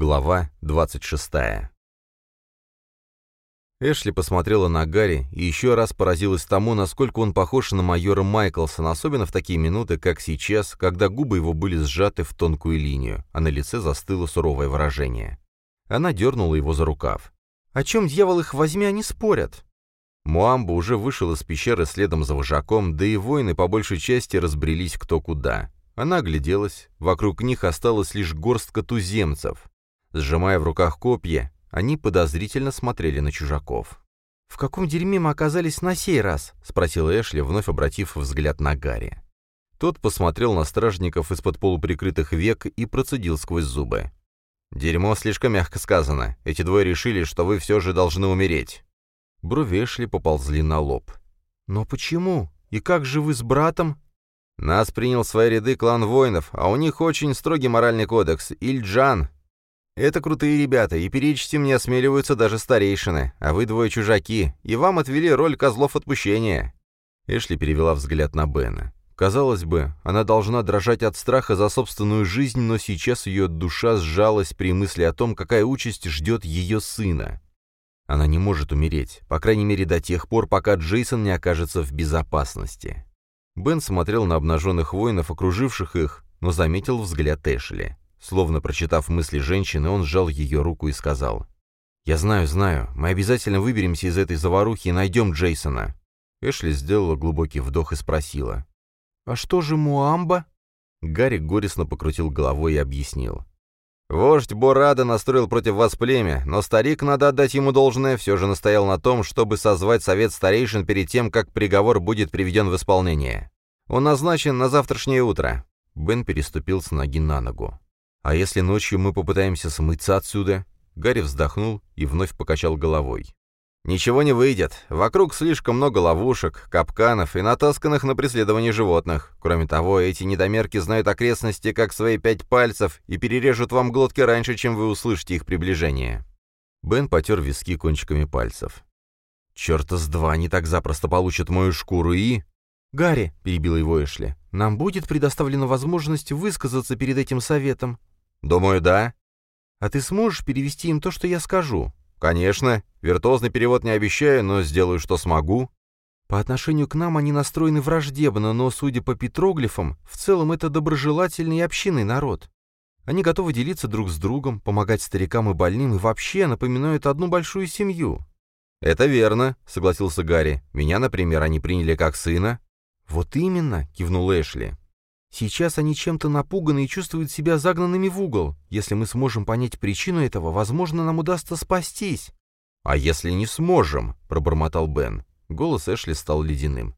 Глава 26. Эшли посмотрела на Гарри и еще раз поразилась тому, насколько он похож на майора Майклсона, особенно в такие минуты, как сейчас, когда губы его были сжаты в тонкую линию, а на лице застыло суровое выражение. Она дернула его за рукав. «О чем, дьявол их возьми, они спорят?» Муамба уже вышел из пещеры следом за вожаком, да и воины по большей части разбрелись кто куда. Она огляделась, вокруг них осталась лишь горстка туземцев. Сжимая в руках копья, они подозрительно смотрели на чужаков. «В каком дерьме мы оказались на сей раз?» — спросил Эшли, вновь обратив взгляд на Гарри. Тот посмотрел на стражников из-под полуприкрытых век и процедил сквозь зубы. «Дерьмо слишком мягко сказано. Эти двое решили, что вы все же должны умереть». Брови Эшли поползли на лоб. «Но почему? И как же вы с братом?» «Нас принял в свои ряды клан воинов, а у них очень строгий моральный кодекс. Ильджан, это крутые ребята, и перечить им не осмеливаются даже старейшины, а вы двое чужаки, и вам отвели роль козлов отпущения». Эшли перевела взгляд на Бена. Казалось бы, она должна дрожать от страха за собственную жизнь, но сейчас ее душа сжалась при мысли о том, какая участь ждет ее сына. Она не может умереть, по крайней мере до тех пор, пока Джейсон не окажется в безопасности. Бен смотрел на обнаженных воинов, окруживших их, но заметил взгляд Эшли. Словно прочитав мысли женщины, он сжал ее руку и сказал. «Я знаю, знаю. Мы обязательно выберемся из этой заварухи и найдем Джейсона». Эшли сделала глубокий вдох и спросила. «А что же Муамба?» Гарри горестно покрутил головой и объяснил. «Вождь Борада настроил против вас племя, но старик, надо отдать ему должное, все же настоял на том, чтобы созвать совет старейшин перед тем, как приговор будет приведен в исполнение. Он назначен на завтрашнее утро». Бен переступил с ноги на ногу. «А если ночью мы попытаемся смыться отсюда?» Гарри вздохнул и вновь покачал головой. «Ничего не выйдет. Вокруг слишком много ловушек, капканов и натасканных на преследование животных. Кроме того, эти недомерки знают окрестности как свои пять пальцев и перережут вам глотки раньше, чем вы услышите их приближение». Бен потер виски кончиками пальцев. «Черта с два, они так запросто получат мою шкуру и...» «Гарри», — перебил его Эшли, — «нам будет предоставлена возможность высказаться перед этим советом. «Думаю, да». «А ты сможешь перевести им то, что я скажу?» «Конечно. Виртуозный перевод не обещаю, но сделаю, что смогу». «По отношению к нам они настроены враждебно, но, судя по петроглифам, в целом это доброжелательный и общинный народ. Они готовы делиться друг с другом, помогать старикам и больным и вообще напоминают одну большую семью». «Это верно», — согласился Гарри. «Меня, например, они приняли как сына». «Вот именно», — кивнул Эшли. Сейчас они чем-то напуганы и чувствуют себя загнанными в угол. Если мы сможем понять причину этого, возможно, нам удастся спастись». «А если не сможем?» — пробормотал Бен. Голос Эшли стал ледяным.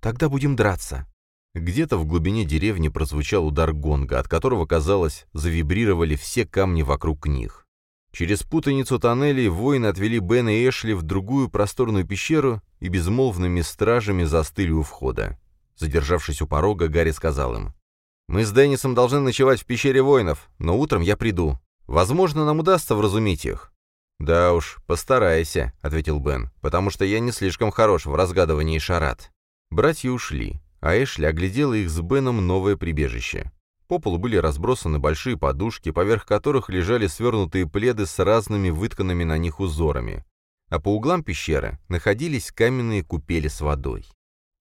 «Тогда будем драться». Где-то в глубине деревни прозвучал удар гонга, от которого, казалось, завибрировали все камни вокруг них. Через путаницу тоннелей воины отвели Бена и Эшли в другую просторную пещеру и безмолвными стражами застыли у входа. Задержавшись у порога, Гарри сказал им. «Мы с Деннисом должны ночевать в пещере воинов, но утром я приду. Возможно, нам удастся вразумить их». «Да уж, постарайся», — ответил Бен, «потому что я не слишком хорош в разгадывании шарат». Братья ушли, а Эшли оглядела их с Беном новое прибежище. По полу были разбросаны большие подушки, поверх которых лежали свернутые пледы с разными вытканными на них узорами. А по углам пещеры находились каменные купели с водой.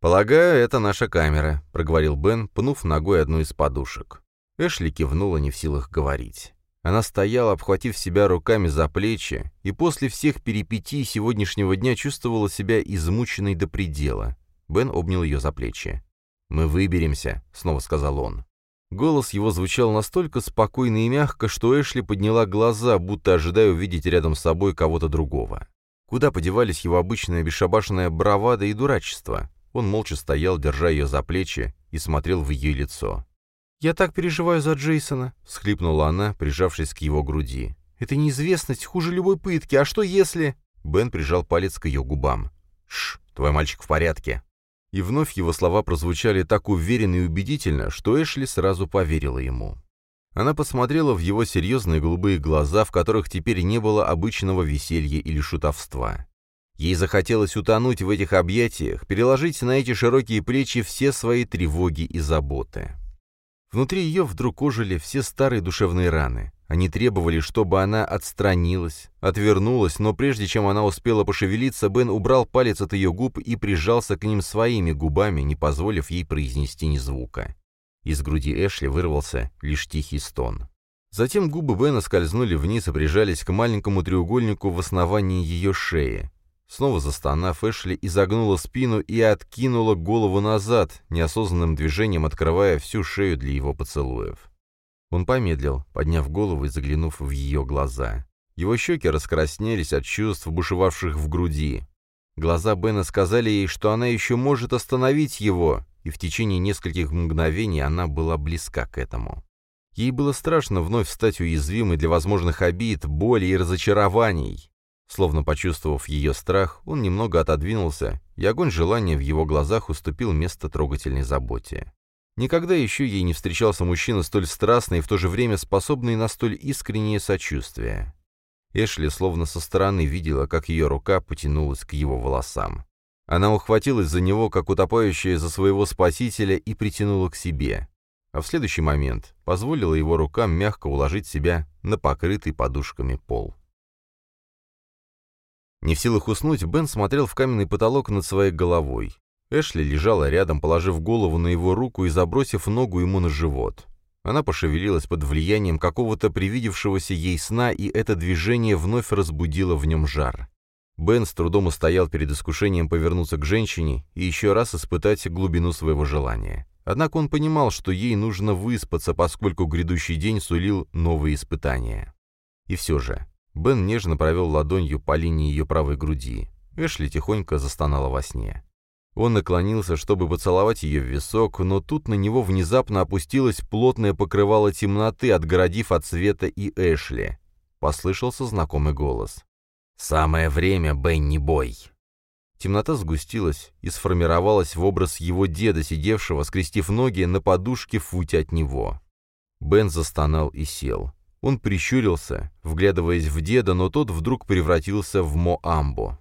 «Полагаю, это наша камера», — проговорил Бен, пнув ногой одну из подушек. Эшли кивнула не в силах говорить. Она стояла, обхватив себя руками за плечи, и после всех перипетий сегодняшнего дня чувствовала себя измученной до предела. Бен обнял ее за плечи. «Мы выберемся», — снова сказал он. Голос его звучал настолько спокойно и мягко, что Эшли подняла глаза, будто ожидая увидеть рядом с собой кого-то другого. Куда подевались его обычная бесшабашенная бравада и дурачество? Он молча стоял, держа ее за плечи, и смотрел в ее лицо. «Я так переживаю за Джейсона», — всхлипнула она, прижавшись к его груди. «Это неизвестность хуже любой пытки. А что если...» Бен прижал палец к ее губам. «Шш, твой мальчик в порядке». И вновь его слова прозвучали так уверенно и убедительно, что Эшли сразу поверила ему. Она посмотрела в его серьезные голубые глаза, в которых теперь не было обычного веселья или шутовства. Ей захотелось утонуть в этих объятиях, переложить на эти широкие плечи все свои тревоги и заботы. Внутри ее вдруг ожили все старые душевные раны. Они требовали, чтобы она отстранилась, отвернулась, но прежде чем она успела пошевелиться, Бен убрал палец от ее губ и прижался к ним своими губами, не позволив ей произнести ни звука. Из груди Эшли вырвался лишь тихий стон. Затем губы Бена скользнули вниз и прижались к маленькому треугольнику в основании ее шеи. Снова застонав, Эшли изогнула спину и откинула голову назад, неосознанным движением открывая всю шею для его поцелуев. Он помедлил, подняв голову и заглянув в ее глаза. Его щеки раскраснелись от чувств, бушевавших в груди. Глаза Бена сказали ей, что она еще может остановить его, и в течение нескольких мгновений она была близка к этому. Ей было страшно вновь стать уязвимой для возможных обид, боли и разочарований. Словно почувствовав ее страх, он немного отодвинулся, и огонь желания в его глазах уступил место трогательной заботе. Никогда еще ей не встречался мужчина столь страстный и в то же время способный на столь искреннее сочувствие. Эшли словно со стороны видела, как ее рука потянулась к его волосам. Она ухватилась за него, как утопающая за своего спасителя, и притянула к себе. А в следующий момент позволила его рукам мягко уложить себя на покрытый подушками пол. Не в силах уснуть, Бен смотрел в каменный потолок над своей головой. Эшли лежала рядом, положив голову на его руку и забросив ногу ему на живот. Она пошевелилась под влиянием какого-то привидевшегося ей сна, и это движение вновь разбудило в нем жар. Бен с трудом устоял перед искушением повернуться к женщине и еще раз испытать глубину своего желания. Однако он понимал, что ей нужно выспаться, поскольку грядущий день сулил новые испытания. И все же, Бен нежно провел ладонью по линии ее правой груди. Эшли тихонько застонала во сне. Он наклонился, чтобы поцеловать ее в висок, но тут на него внезапно опустилось плотное покрывало темноты, отгородив от света и Эшли. Послышался знакомый голос. «Самое время, Бенни Бой!» Темнота сгустилась и сформировалась в образ его деда, сидевшего, скрестив ноги на подушке в футе от него. Бен застонал и сел. Он прищурился, вглядываясь в деда, но тот вдруг превратился в Моамбо.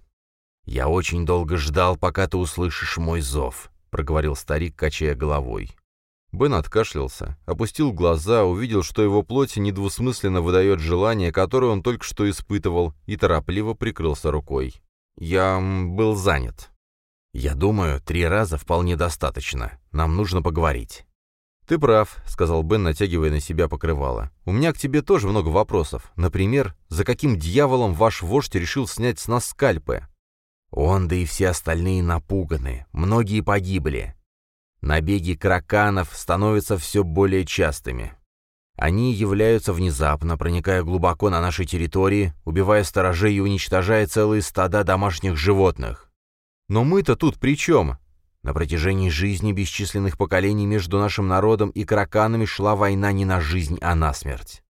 «Я очень долго ждал, пока ты услышишь мой зов», — проговорил старик, качая головой. Бен откашлялся, опустил глаза, увидел, что его плоть недвусмысленно выдает желание, которое он только что испытывал, и торопливо прикрылся рукой. «Я был занят». «Я думаю, три раза вполне достаточно. Нам нужно поговорить». «Ты прав», — сказал Бен, натягивая на себя покрывало. «У меня к тебе тоже много вопросов. Например, за каким дьяволом ваш вождь решил снять с нас скальпы?» «Он, да и все остальные напуганы. Многие погибли. Набеги краканов становятся все более частыми. Они являются внезапно, проникая глубоко на нашей территории, убивая сторожей и уничтожая целые стада домашних животных. Но мы-то тут при чем? На протяжении жизни бесчисленных поколений между нашим народом и караканами шла война не на жизнь, а на смерть.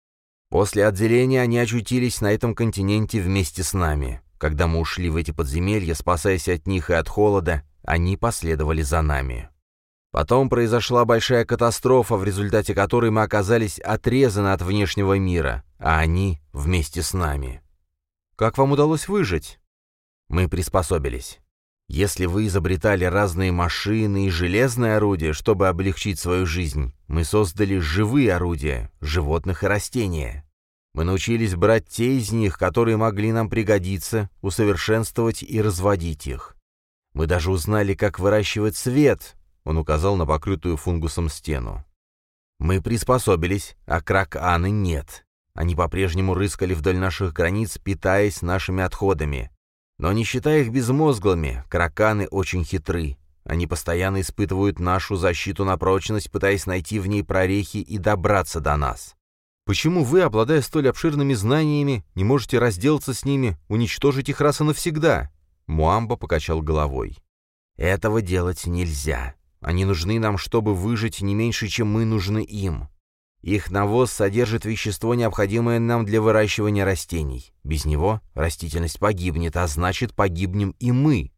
После отделения они очутились на этом континенте вместе с нами. Когда мы ушли в эти подземелья, спасаясь от них и от холода, они последовали за нами. Потом произошла большая катастрофа, в результате которой мы оказались отрезаны от внешнего мира, а они вместе с нами. Как вам удалось выжить? Мы приспособились. Если вы изобретали разные машины и железные орудия, чтобы облегчить свою жизнь, мы создали живые орудия, животных и растения. Мы научились брать те из них, которые могли нам пригодиться, усовершенствовать и разводить их. Мы даже узнали, как выращивать свет, он указал на покрытую фунгусом стену. Мы приспособились, а краканы нет. Они по-прежнему рыскали вдоль наших границ, питаясь нашими отходами. Но не считая их безмозглыми, краканы очень хитры. Они постоянно испытывают нашу защиту на прочность, пытаясь найти в ней прорехи и добраться до нас. Почему вы, обладая столь обширными знаниями, не можете разделаться с ними, уничтожить их раз и навсегда?» Муамба покачал головой. «Этого делать нельзя. Они нужны нам, чтобы выжить не меньше, чем мы нужны им. Их навоз содержит вещество, необходимое нам для выращивания растений. Без него растительность погибнет, а значит, погибнем и мы.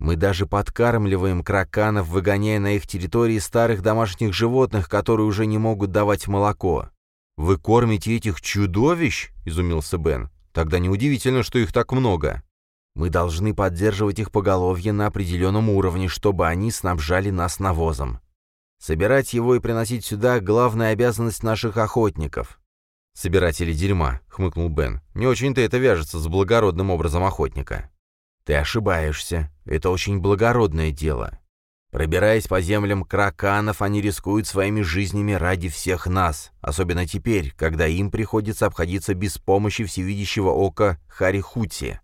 Мы даже подкармливаем краканов, выгоняя на их территории старых домашних животных, которые уже не могут давать молоко. «Вы кормите этих чудовищ?» — изумился Бен. «Тогда неудивительно, что их так много». Мы должны поддерживать их поголовье на определенном уровне, чтобы они снабжали нас навозом. Собирать его и приносить сюда — главная обязанность наших охотников». «Собиратели дерьма», — хмыкнул Бен. «Не очень-то это вяжется с благородным образом охотника». «Ты ошибаешься. Это очень благородное дело. Пробираясь по землям краканов, они рискуют своими жизнями ради всех нас, особенно теперь, когда им приходится обходиться без помощи всевидящего ока Харихути».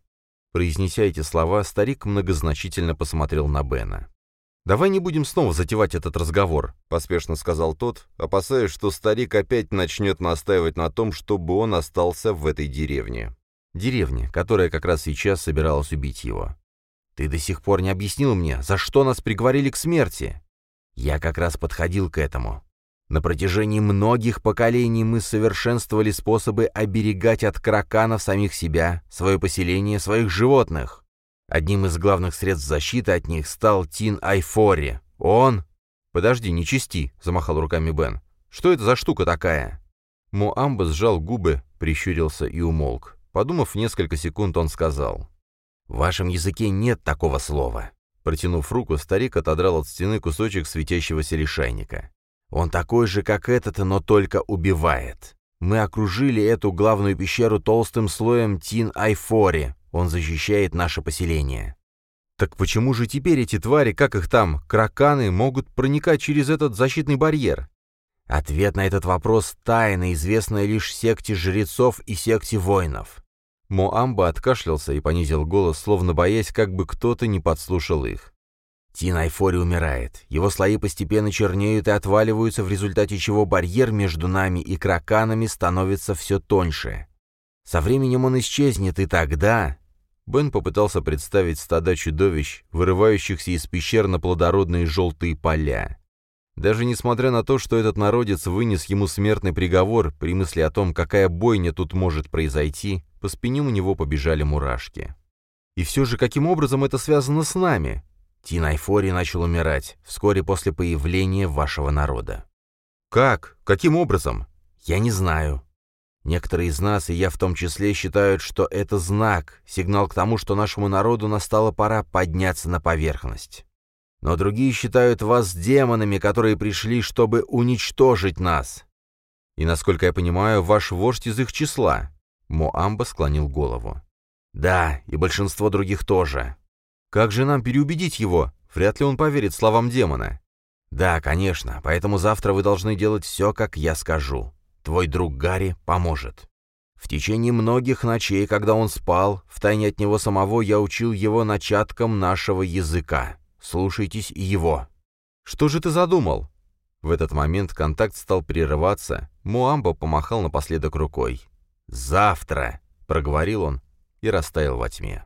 Произнеся эти слова, старик многозначительно посмотрел на Бена. «Давай не будем снова затевать этот разговор», — поспешно сказал тот, опасаясь, что старик опять начнет настаивать на том, чтобы он остался в этой деревне. Деревне, которая как раз сейчас собиралась убить его. Ты до сих пор не объяснил мне, за что нас приговорили к смерти. Я как раз подходил к этому. На протяжении многих поколений мы совершенствовали способы оберегать от краканов самих себя, свое поселение, своих животных. Одним из главных средств защиты от них стал Тин Айфори. Он... «Подожди, не чисти», — замахал руками Бен. «Что это за штука такая?» Муамба сжал губы, прищурился и умолк. Подумав несколько секунд, он сказал. В вашем языке нет такого слова». Протянув руку, старик отодрал от стены кусочек светящегося лишайника. «Он такой же, как этот, но только убивает. Мы окружили эту главную пещеру толстым слоем тин-айфори. Он защищает наше поселение». «Так почему же теперь эти твари, как их там, краканы, могут проникать через этот защитный барьер?» Ответ на этот вопрос — тайна, известная лишь секте жрецов и секте воинов. Моамба откашлялся и понизил голос, словно боясь, как бы кто-то не подслушал их. Тин Айфори умирает. Его слои постепенно чернеют и отваливаются, в результате чего барьер между нами и краканами становится все тоньше. Со временем он исчезнет, и тогда... Бен попытался представить стада чудовищ, вырывающихся из пещер на плодородные желтые поля. Даже несмотря на то, что этот народец вынес ему смертный приговор, при мысли о том, какая бойня тут может произойти, по спине у него побежали мурашки. И все же, каким образом это связано с нами? Тинайфори начал умирать вскоре после появления вашего народа. Как? Каким образом? Я не знаю. Некоторые из нас, и я в том числе, считают, что это знак, сигнал к тому, что нашему народу настала пора подняться на поверхность. Но другие считают вас демонами, которые пришли, чтобы уничтожить нас. И, насколько я понимаю, ваш вождь из их числа. Моамба склонил голову. «Да, и большинство других тоже. Как же нам переубедить его? Вряд ли он поверит словам демона». «Да, конечно, поэтому завтра вы должны делать все, как я скажу. Твой друг Гарри поможет». В течение многих ночей, когда он спал, втайне от него самого я учил его начаткам нашего языка. Слушайтесь его». «Что же ты задумал?» В этот момент контакт стал прерываться. Муамба помахал напоследок рукой. «Завтра!» — проговорил он и растаял во тьме.